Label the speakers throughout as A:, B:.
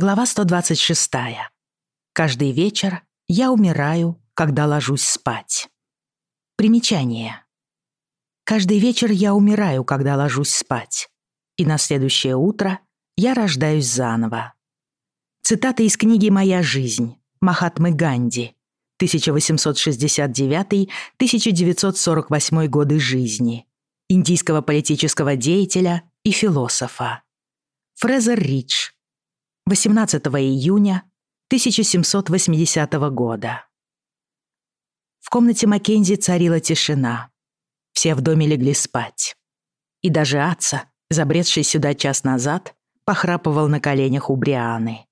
A: Глава 126. Каждый вечер я умираю, когда ложусь спать. Примечание. Каждый вечер я умираю, когда ложусь спать. И на следующее утро я рождаюсь заново. Цитата из книги «Моя жизнь» Махатмы Ганди, 1869-1948 годы жизни, индийского политического деятеля и философа. Фрезер Ридж, 18 июня 1780 года. В комнате Маккензи царила тишина. Все в доме легли спать. И даже Атса, забредший сюда час назад, похрапывал на коленях у Брианы.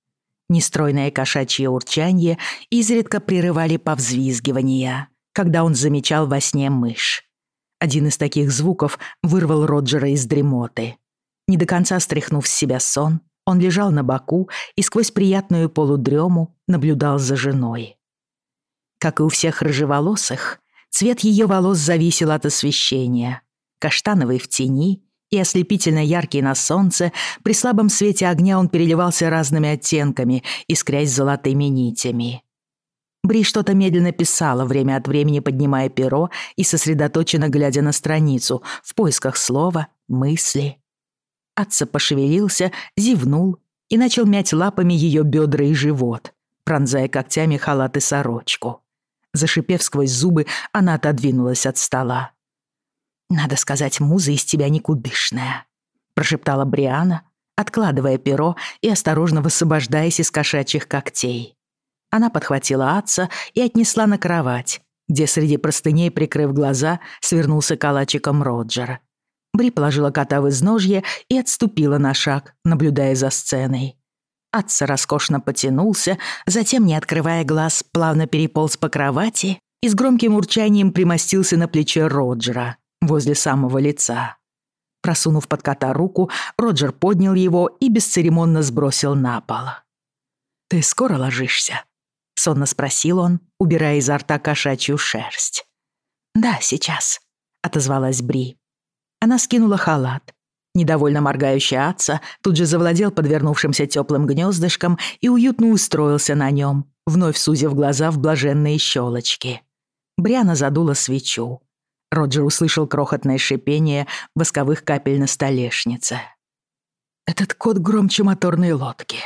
A: Нестройное кошачье урчание изредка прерывали повзвизгивания, когда он замечал во сне мышь. Один из таких звуков вырвал Роджера из дремоты. Не до конца стряхнув с себя сон, он лежал на боку и сквозь приятную полудрему наблюдал за женой. Как и у всех рыжеволосых, цвет ее волос зависел от освещения. Каштановый в тени и ослепительно яркий на солнце, при слабом свете огня он переливался разными оттенками, искрясь золотыми нитями. Бри что-то медленно писала, время от времени поднимая перо и сосредоточенно глядя на страницу в поисках слова, мысли, Атса пошевелился, зевнул и начал мять лапами ее бедра и живот, пронзая когтями халат и сорочку. Зашипев сквозь зубы, она отодвинулась от стола. «Надо сказать, муза из тебя никудышная», — прошептала Бриана, откладывая перо и осторожно высвобождаясь из кошачьих когтей. Она подхватила отца и отнесла на кровать, где среди простыней, прикрыв глаза, свернулся калачиком Роджера Роджер. Бри положила кота в изножье и отступила на шаг, наблюдая за сценой. Атца роскошно потянулся, затем, не открывая глаз, плавно переполз по кровати и с громким урчанием примостился на плече Роджера, возле самого лица. Просунув под кота руку, Роджер поднял его и бесцеремонно сбросил на пол. «Ты скоро ложишься?» — сонно спросил он, убирая изо рта кошачью шерсть. «Да, сейчас», — отозвалась Бри. Она скинула халат. Недовольно моргающий отца тут же завладел подвернувшимся теплым гнездышком и уютно устроился на нем, вновь сузив глаза в блаженные щелочки. Бриана задула свечу. Роджер услышал крохотное шипение восковых капель на столешнице. «Этот кот громче моторной лодки.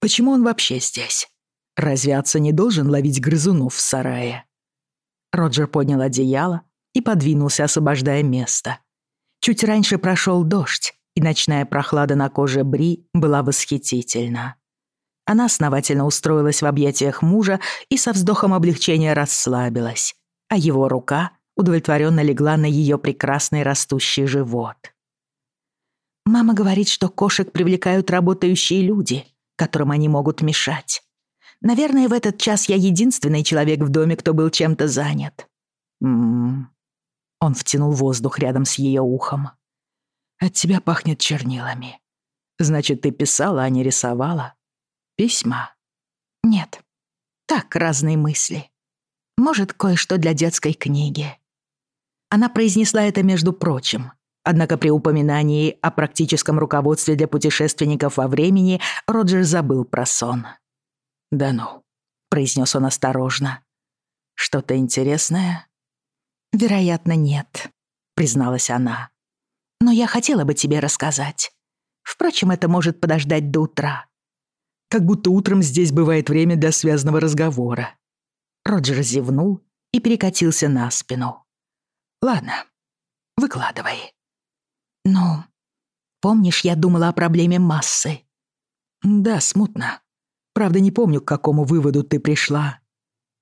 A: Почему он вообще здесь? Разве отца не должен ловить грызунов в сарае?» Роджер поднял одеяло и подвинулся, освобождая место — Чуть раньше прошел дождь, и ночная прохлада на коже Бри была восхитительна. Она основательно устроилась в объятиях мужа и со вздохом облегчения расслабилась, а его рука удовлетворенно легла на ее прекрасный растущий живот. «Мама говорит, что кошек привлекают работающие люди, которым они могут мешать. Наверное, в этот час я единственный человек в доме, кто был чем-то занят. М-м, Он втянул воздух рядом с ее ухом. «От тебя пахнет чернилами. Значит, ты писала, а не рисовала? Письма?» «Нет. Так, разные мысли. Может, кое-что для детской книги». Она произнесла это между прочим. Однако при упоминании о практическом руководстве для путешественников во времени Роджер забыл про сон. «Да ну», — произнес он осторожно. «Что-то интересное?» «Вероятно, нет», — призналась она. «Но я хотела бы тебе рассказать. Впрочем, это может подождать до утра». «Как будто утром здесь бывает время для связанного разговора». Роджер зевнул и перекатился на спину. «Ладно, выкладывай». «Ну, помнишь, я думала о проблеме массы?» «Да, смутно. Правда, не помню, к какому выводу ты пришла».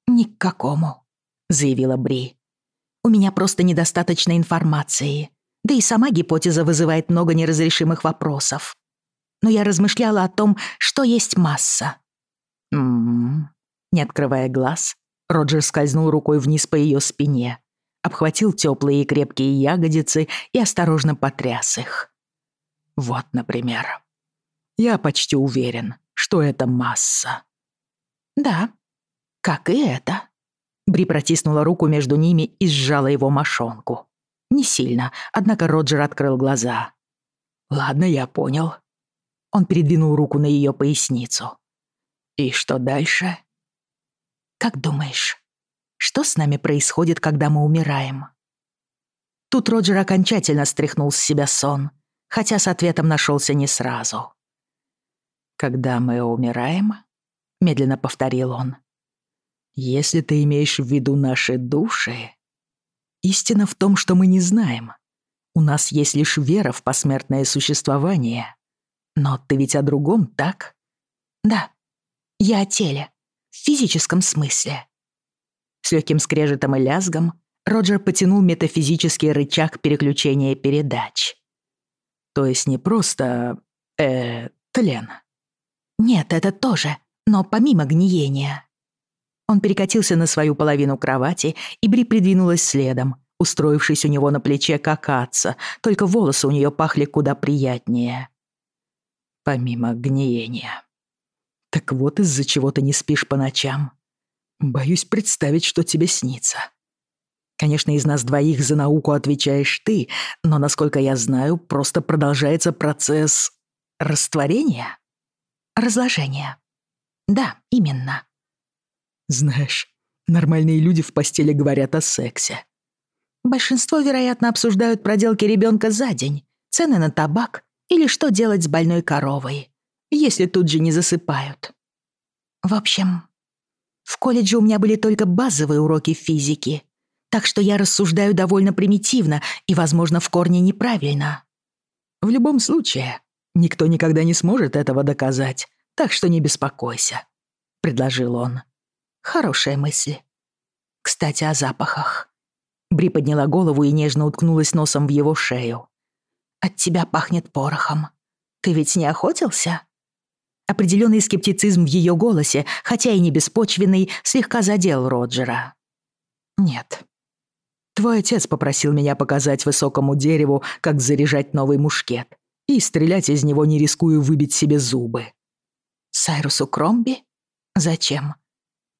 A: «Ни к какому», — заявила Бри. У меня просто недостаточно информации. Да и сама гипотеза вызывает много неразрешимых вопросов. Но я размышляла о том, что есть масса. М м-м-м. Не открывая глаз, Роджер скользнул рукой вниз по ее спине, обхватил теплые и крепкие ягодицы и осторожно потряс их. Вот, например. Я почти уверен, что это масса. Да, как и это. Бри протиснула руку между ними и сжала его мошонку. Не сильно, однако Роджер открыл глаза. «Ладно, я понял». Он передвинул руку на ее поясницу. «И что дальше?» «Как думаешь, что с нами происходит, когда мы умираем?» Тут Роджер окончательно стряхнул с себя сон, хотя с ответом нашелся не сразу. «Когда мы умираем?» — медленно повторил он. Если ты имеешь в виду наши души... Истина в том, что мы не знаем. У нас есть лишь вера в посмертное существование. Но ты ведь о другом, так?
B: Да. Я о теле. В физическом смысле.
A: С легким скрежетом и лязгом Роджер потянул метафизический рычаг переключения передач. То есть не просто... э... тлен.
B: Нет, это тоже, но помимо гниения.
A: Он перекатился на свою половину кровати, и Бри придвинулась следом, устроившись у него на плече как отца, только волосы у нее пахли куда приятнее. Помимо гниения. Так вот из-за чего ты не спишь по ночам. Боюсь представить, что тебе снится. Конечно, из нас двоих за науку отвечаешь ты, но, насколько я знаю, просто продолжается процесс растворения?
B: Разложения. Да, именно.
A: Знаешь, нормальные люди в постели говорят о сексе.
B: Большинство, вероятно, обсуждают проделки ребенка за день, цены на табак или что делать с больной коровой, если тут же не засыпают. В общем, в колледже у меня были только базовые уроки физики, так что я рассуждаю довольно примитивно и, возможно, в корне неправильно. В любом случае, никто никогда не сможет этого доказать, так что не беспокойся, — предложил он. «Хорошая мысль. Кстати, о запахах». Бри подняла голову и нежно уткнулась носом в его шею. «От тебя пахнет порохом. Ты ведь не охотился?» Определенный скептицизм в ее голосе, хотя и не беспочвенный, слегка задел Роджера. «Нет. Твой отец попросил меня показать высокому дереву, как заряжать новый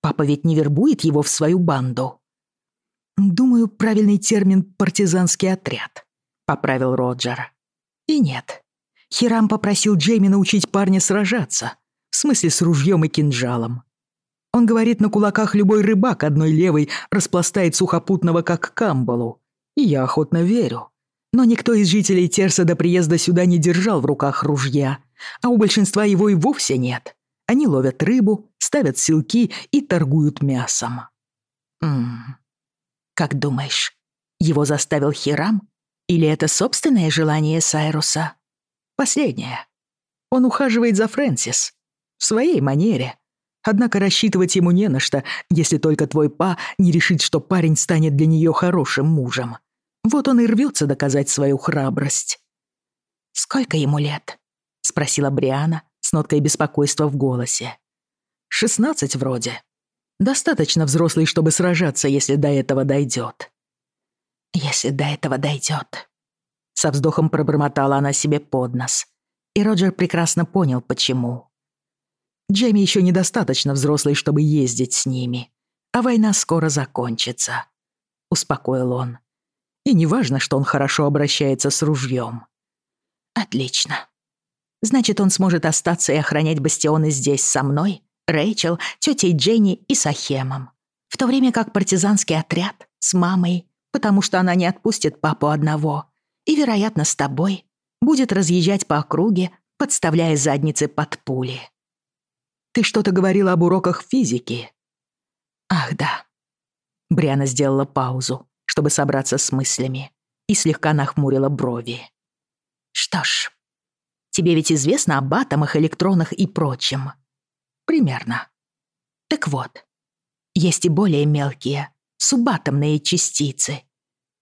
B: мушкет, и стрелять из него, не рискуя выбить себе зубы». «Сайрусу Кромби? Зачем? Папа ведь не вербует его в свою банду?» «Думаю, правильный термин — партизанский отряд», — поправил Роджер. «И нет. Хирам попросил Джейми научить парня сражаться, в смысле с ружьем и кинжалом. Он говорит, на кулаках любой рыбак одной левой распластает сухопутного, как камбалу. И я охотно верю. Но никто из жителей Они ловят рыбу, ставят силки и торгуют мясом. Ммм. Как думаешь, его заставил Хирам? Или это собственное желание Сайруса? Последнее. Он ухаживает за Фрэнсис. В своей манере. Однако рассчитывать ему не на что, если только твой па не решит, что парень станет для нее хорошим мужем. Вот он и рвется доказать свою храбрость. «Сколько ему лет?» — спросила Бриана, с ноткой беспокойства в голосе. «Шестнадцать вроде. Достаточно взрослый, чтобы сражаться, если до этого дойдет. Если до этого дойдет. Со вздохом пробормотала она себе под нос. И Роджер прекрасно понял, почему. Джейми еще недостаточно взрослый, чтобы ездить с ними. А война скоро закончится. Успокоил он. И не важно, что он хорошо обращается с ружьем. Отлично. Значит, он сможет остаться и охранять бастионы здесь со мной, Рэйчел, тетей Дженни и Сахемом. В то время как партизанский отряд с мамой, потому что она не отпустит папу одного, и, вероятно, с тобой, будет разъезжать по округе, подставляя задницы под пули. Ты что-то говорила об уроках физики? Ах, да. Бриана сделала паузу, чтобы собраться с мыслями, и слегка нахмурила брови. Что ж, Тебе ведь известно об атомах, электронах и прочем. Примерно. Так вот, есть и более мелкие, субатомные частицы.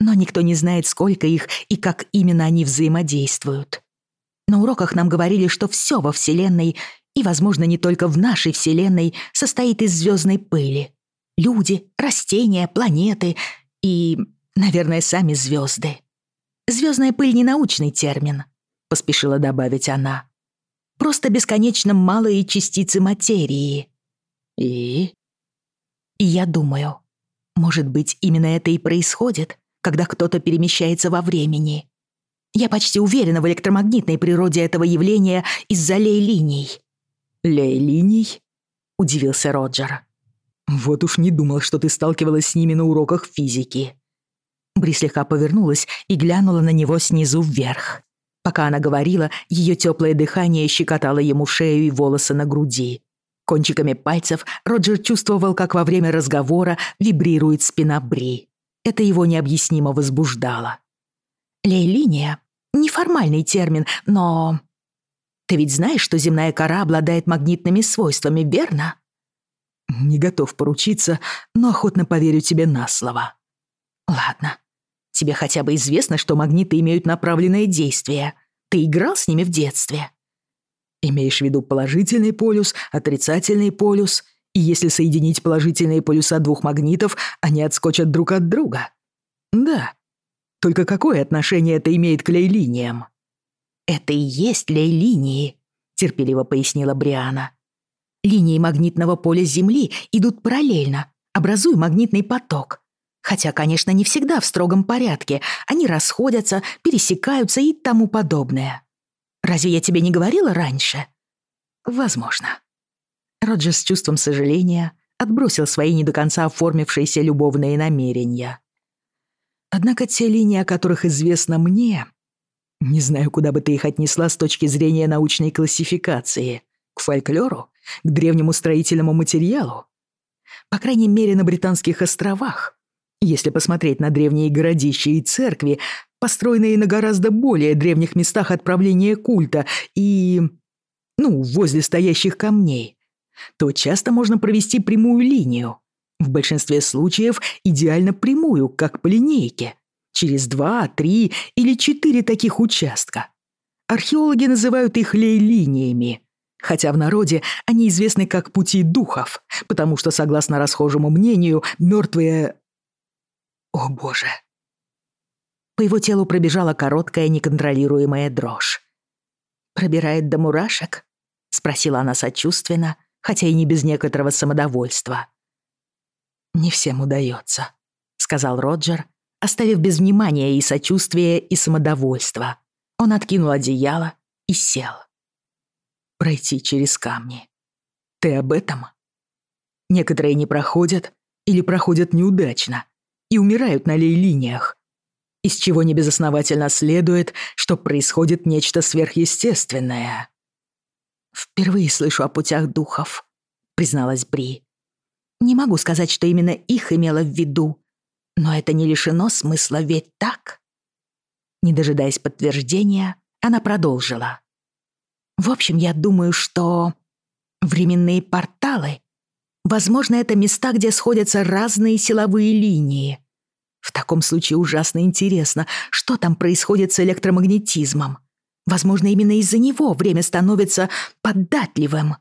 B: Но никто не знает, сколько их и как именно они взаимодействуют. На уроках нам говорили, что все во Вселенной, и, возможно, не только в нашей Вселенной, состоит из звездной пыли. Люди, растения, планеты и, наверное, сами звезды. Звездная пыль — не научный термин — поспешила добавить она. «Просто бесконечно малые частицы материи». «И?» «И я думаю, может быть, именно это и происходит, когда кто-то перемещается во времени. Я почти уверена в электромагнитной природе этого явления из-за лей-линий».
A: «Лей-линий?» — удивился Роджер. «Вот уж не думал, что ты сталкивалась с ними на уроках физики».
B: Бри слегка повернулась и глянула на него снизу вверх. Пока она говорила, ее теплое дыхание щекотало ему шею и волосы на груди. Кончиками пальцев Роджер чувствовал, как во время разговора вибрирует спина Бри. Это его необъяснимо возбуждало. «Лей-линия — неформальный термин, но...» «Ты ведь знаешь, что земная кора обладает магнитными свойствами, верно?»
A: «Не готов поручиться, но охотно поверю тебе на слово».
B: «Ладно. Тебе хотя бы известно, что магниты имеют направленное действие. Ты играл с ними в детстве?»
A: «Имеешь в виду положительный полюс, отрицательный полюс, и если соединить положительные полюса двух магнитов, они отскочат друг от друга?» «Да. Только какое отношение это имеет к лей-линиям?»
B: «Это и есть лей-линии», — терпеливо пояснила Бриана. «Линии магнитного поля Земли идут параллельно, образуя магнитный поток». Хотя, конечно, не всегда в строгом порядке. Они расходятся, пересекаются и тому подобное. Разве я тебе не говорила раньше? Возможно. Роджер с чувством сожаления отбросил свои не до конца оформившиеся любовные намерения.
A: Однако те линии, о которых известно мне, не знаю, куда бы ты их отнесла с точки зрения научной классификации, к фольклору, к древнему строительному материалу. По крайней мере, на Британских островах Если посмотреть на древние городища и церкви, построенные на гораздо более древних местах отправления культа и... ну, возле стоящих камней, то часто можно провести прямую линию. В большинстве случаев идеально прямую, как по линейке. Через два, три или четыре таких участка. Археологи называют их лей-линиями – хотя в народе они известны как пути духов, потому что, согласно расхожему мнению, мертвые «О, боже!»
B: По его телу пробежала короткая, неконтролируемая дрожь. «Пробирает до мурашек?» — спросила она сочувственно, хотя и не без некоторого самодовольства.
A: «Не всем удается», — сказал Роджер,
B: оставив без внимания и сочувствия, и самодовольства. Он откинул одеяло и сел.
A: «Пройти через камни. Ты об этом?» «Некоторые не проходят или проходят неудачно», и умирают на лей-линиях. Из чего небезосновательно следует, что происходит нечто сверхъестественное.
B: «Впервые слышу о путях духов», — призналась Бри. «Не могу сказать, что именно их имела в виду, но это не лишено смысла, ведь так?» Не дожидаясь подтверждения, она продолжила. «В общем, я думаю, что временные порталы — Возможно, это места, где сходятся разные силовые линии. В таком случае ужасно интересно, что там происходит с электромагнетизмом. Возможно, именно из-за него время становится податливым.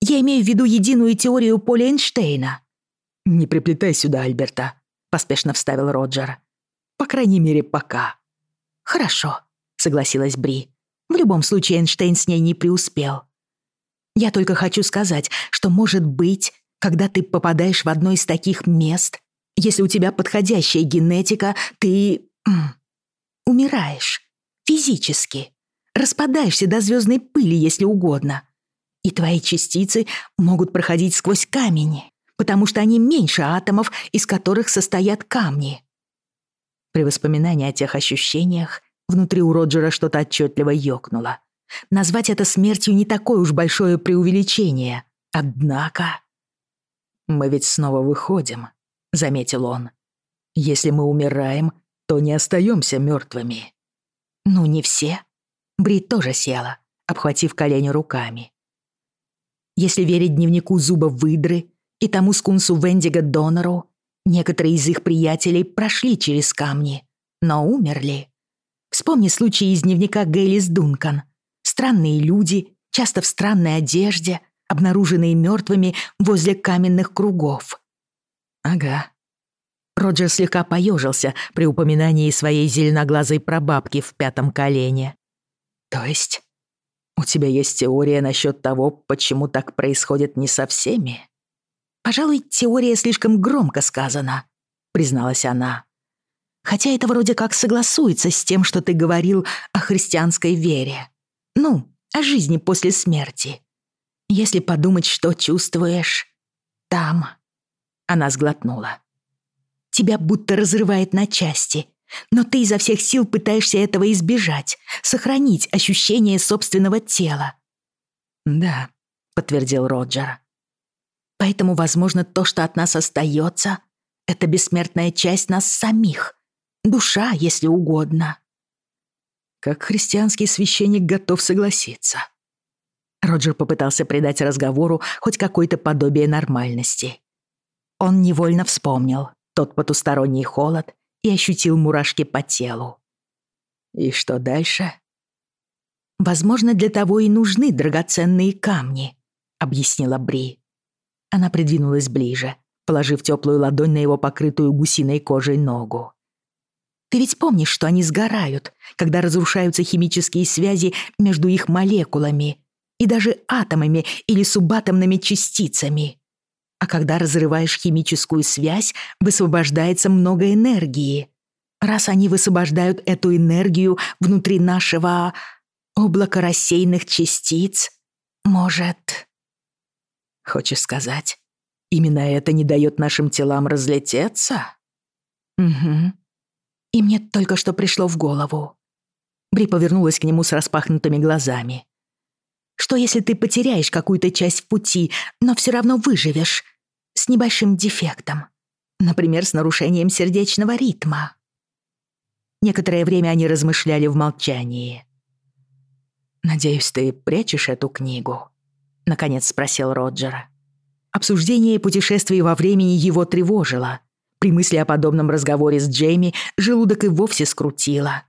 B: Я имею в виду единую теорию поля Эйнштейна.
A: «Не приплетай сюда Альберта», — поспешно вставил Роджер. «По крайней мере, пока».
B: «Хорошо», — согласилась Бри. В любом случае, Эйнштейн с ней не преуспел. «Я только хочу сказать, что, может быть, когда ты попадаешь в одно из таких мест, если у тебя подходящая генетика, ты... умираешь. Физически. Распадаешься до звездной пыли, если угодно. И твои частицы могут проходить сквозь камень, потому что они меньше атомов, из которых состоят камни. При воспоминании о тех ощущениях внутри у Роджера что-то отчетливо ёкнуло. Назвать это смертью не такое уж большое преувеличение. Однако...
A: «Мы ведь снова выходим», заметил он. «Если мы умираем, то не остаемся мертвыми».
B: «Ну, не все». Брит тоже села, обхватив колени руками. Если верить дневнику Зуба Выдры и тому скунсу Вендиго Донору, некоторые из их приятелей прошли через камни, но умерли. Вспомни случай из дневника Гейлис Дункан. Странные люди, часто в странной одежде, обнаруженные мертвыми возле каменных кругов.
A: «Ага».
B: Роджер слегка поёжился при упоминании своей зеленоглазой прабабки в пятом колене.
A: «То есть? У тебя есть теория насчет того, почему так происходит не со всеми?»
B: «Пожалуй, теория слишком громко сказана», — призналась она. «Хотя это вроде как согласуется с тем, что ты говорил о христианской вере. Ну, о жизни после смерти. Если подумать, что чувствуешь там...» Она сглотнула. Тебя будто разрывает на части, но ты изо всех сил пытаешься этого избежать, сохранить ощущение собственного тела.
A: «Да», — подтвердил Роджер.
B: «Поэтому, возможно, то, что от нас остается, это бессмертная часть нас самих, душа, если угодно».
A: Как христианский священник готов согласиться. Роджер попытался придать разговору хоть какое-то подобие нормальности. Он невольно вспомнил тот потусторонний холод и ощутил мурашки по телу. И что дальше?
B: Возможно, для того и нужны драгоценные камни, объяснила Бри. Она придвинулась ближе, положив теплую ладонь на его покрытую гусиной кожей ногу. Ты ведь помнишь, что они сгорают, когда разрушаются химические связи между их молекулами и даже атомами или субатомными частицами. А когда разрываешь химическую связь, высвобождается много энергии. Раз они высвобождают эту энергию внутри нашего облака рассеянных частиц, может...
A: Хочешь сказать, именно это не дает нашим телам разлететься?
B: Угу. И мне только что пришло в голову. Бри повернулась к нему с распахнутыми глазами. Что если ты потеряешь какую-то часть в пути, но все равно выживешь? с небольшим дефектом. Например, с нарушением сердечного ритма. Некоторое время они размышляли в молчании.
A: «Надеюсь, ты прячешь эту книгу?» — наконец спросил Роджера.
B: Обсуждение путешествий во времени его тревожило. При мысли о подобном разговоре с Джейми желудок и вовсе скрутило.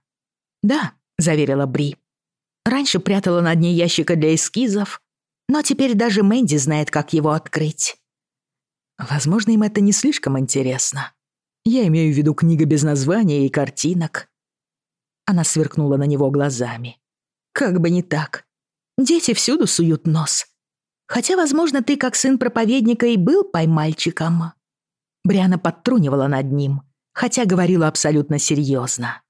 B: «Да», — заверила Бри. «Раньше прятала на дне ящика для эскизов, но теперь даже Мэнди знает, как его открыть».
A: Возможно, им это не слишком интересно. Я имею в виду книга без названия и картинок.
B: Она сверкнула на него глазами. Как бы не так. Дети всюду суют нос. Хотя, возможно, ты, как сын проповедника, и был поймальчиком. Бриана подтрунивала над ним, хотя говорила абсолютно серьезно.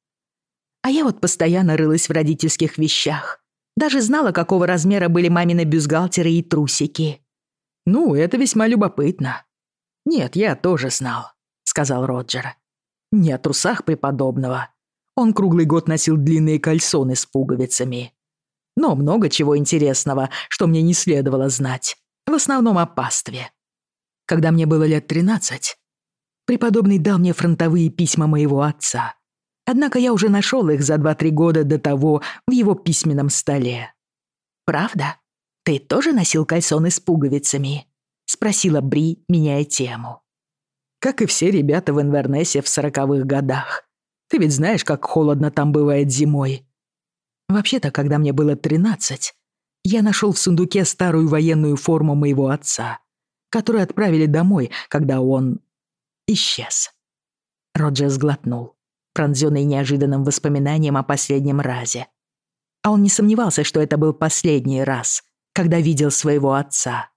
B: А я вот постоянно рылась в родительских вещах. Даже знала, какого размера были мамины бюстгальтеры и трусики.
A: «Ну, это весьма любопытно», «Нет, я тоже знал», — сказал Роджер. «Не о трусах преподобного. Он круглый год носил длинные кальсоны с пуговицами. Но много чего интересного, что мне не следовало знать. В основном о пастве. Когда мне было лет 13, преподобный дал мне фронтовые письма моего отца. Однако я уже нашел их за 2-3 года до того в его письменном столе.
B: «Правда? Ты тоже носил кальсоны с пуговицами?» спросила Бри, меняя тему.
A: Как и все ребята в Инвернесе в сороковых годах. Ты ведь знаешь, как холодно там бывает зимой. Вообще-то, когда мне было 13, я нашел в сундуке старую военную форму моего отца, которую отправили домой, когда он исчез. Роджер сглотнул, пронзенный неожиданным воспоминанием о последнем разе. А он не сомневался, что это был последний раз, когда видел своего отца.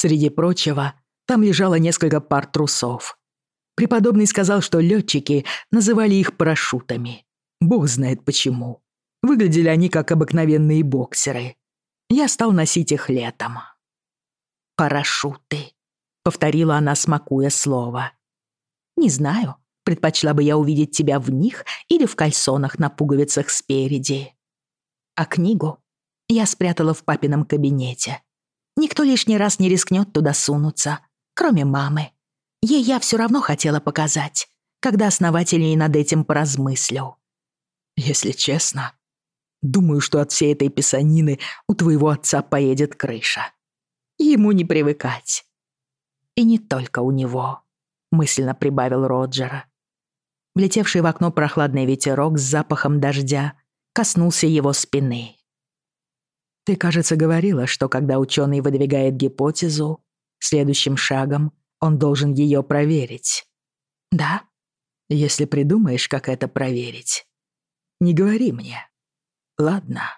A: Среди прочего, там лежало несколько пар трусов. Преподобный сказал, что летчики называли их парашютами. Бог знает почему. Выглядели они как обыкновенные боксеры. Я стал носить их летом.
B: «Парашюты», — повторила она, смакуя слово. «Не знаю, предпочла бы я увидеть тебя в них или в кальсонах на пуговицах спереди. А книгу я спрятала в папином кабинете, Никто лишний раз не рискнет туда сунуться, кроме мамы. Ей я все равно хотела показать, когда основательнее над этим поразмыслил.
A: Если честно, думаю, что от всей этой писанины у твоего отца поедет крыша. Ему не привыкать.
B: И не только у него, мысленно прибавил Роджера. Влетевший в окно прохладный ветерок с запахом дождя коснулся его спины.
A: Ты, кажется, говорила, что когда ученый выдвигает гипотезу, следующим шагом он должен ее проверить.
B: Да?
A: Если придумаешь, как это проверить. Не говори мне. Ладно.